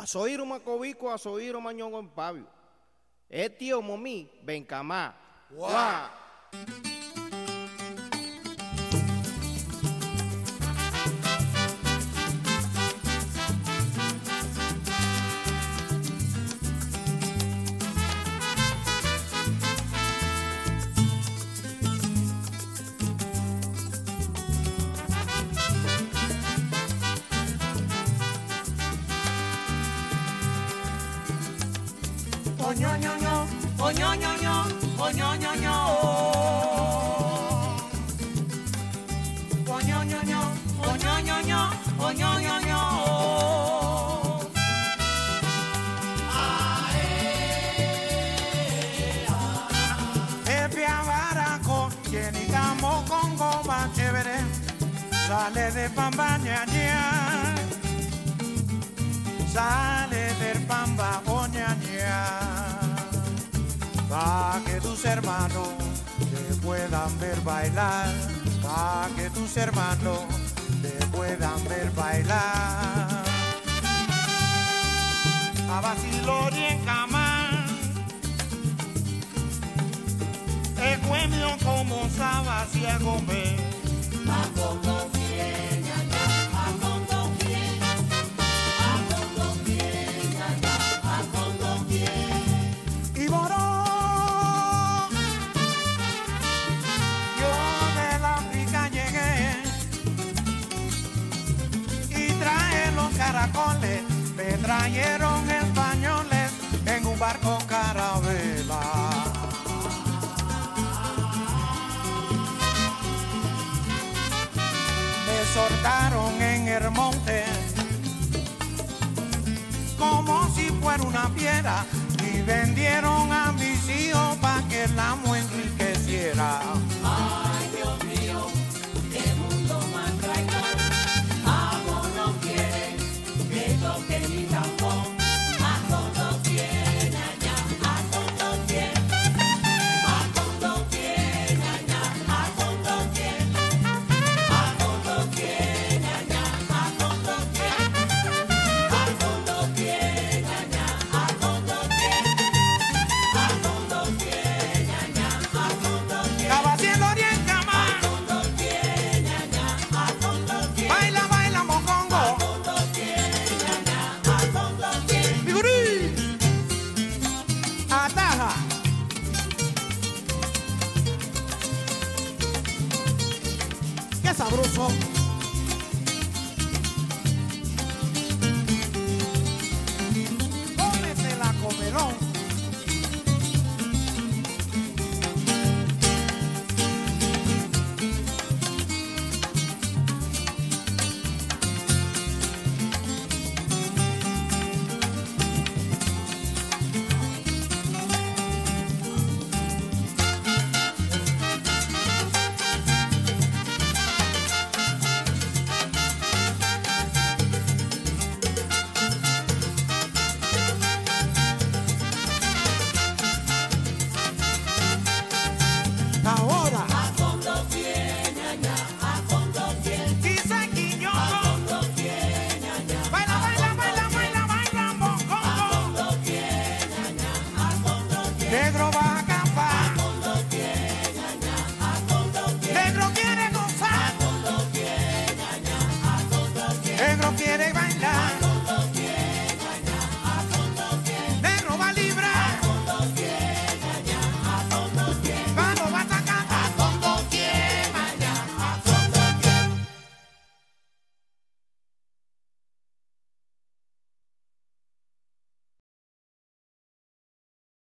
Asoiro macobico, asoiro mañongo en pavio. Etio momi, bencamá. Guau. Oñoñoño, oñoñoño, oñoñoño. Oñoñoño, oñoñoño, oñoñoño. Epia baraco, llenitamo con goma chévere, sale de pamba ña, ña. sale del pamba. Pa que tus hermanos te puedan ver bailar, pa que tus hermanos te puedan ver bailar. A vacilo y en cama, Ecuemio como saba si a comer. Me trajeron españoles en un barco carabela. me soltaron en el monte como si fuera una piedra y vendieron a mis hijos para que el amo enriqueciera. Qué sabroso. Pedro va